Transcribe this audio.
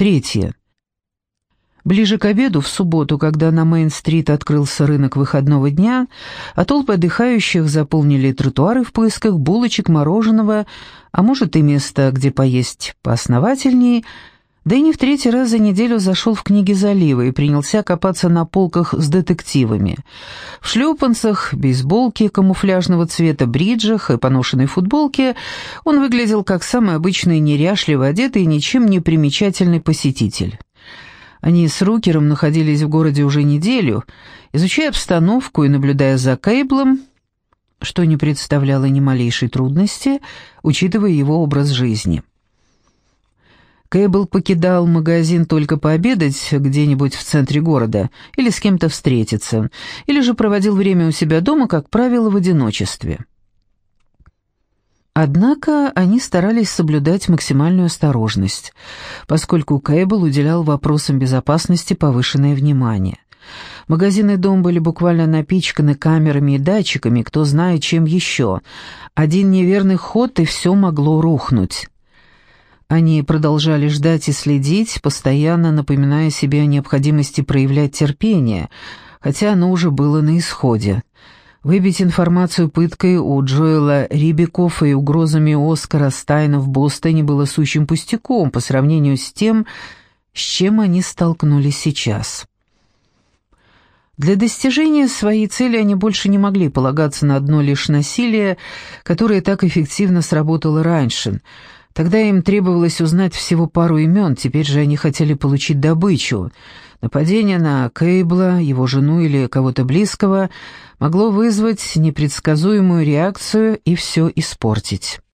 Третье. Ближе к обеду в субботу, когда на Мейн-стрит открылся рынок выходного дня, а толпы отдыхающих заполнили тротуары в поисках булочек, мороженого, а может и места, где поесть поосновательнее, да в третий раз за неделю зашел в книги залива и принялся копаться на полках с детективами. В шлепанцах, бейсболке камуфляжного цвета, бриджах и поношенной футболке он выглядел как самый обычный неряшливо одетый и ничем не примечательный посетитель. Они с Рукером находились в городе уже неделю, изучая обстановку и наблюдая за Кейблом, что не представляло ни малейшей трудности, учитывая его образ жизни. Кейбл покидал магазин только пообедать где-нибудь в центре города или с кем-то встретиться, или же проводил время у себя дома, как правило, в одиночестве. Однако они старались соблюдать максимальную осторожность, поскольку Кейбл уделял вопросам безопасности повышенное внимание. Магазин и дом были буквально напичканы камерами и датчиками, кто знает чем еще. Один неверный ход, и все могло рухнуть. Они продолжали ждать и следить, постоянно напоминая себе о необходимости проявлять терпение, хотя оно уже было на исходе. Выбить информацию пыткой у Джоэла Рибикофа и угрозами Оскара Стайна в Бостоне было сущим пустяком по сравнению с тем, с чем они столкнулись сейчас. Для достижения своей цели они больше не могли полагаться на одно лишь насилие, которое так эффективно сработало раньше. Тогда им требовалось узнать всего пару имен, теперь же они хотели получить добычу — Нападение на Кейбла, его жену или кого-то близкого могло вызвать непредсказуемую реакцию и все испортить.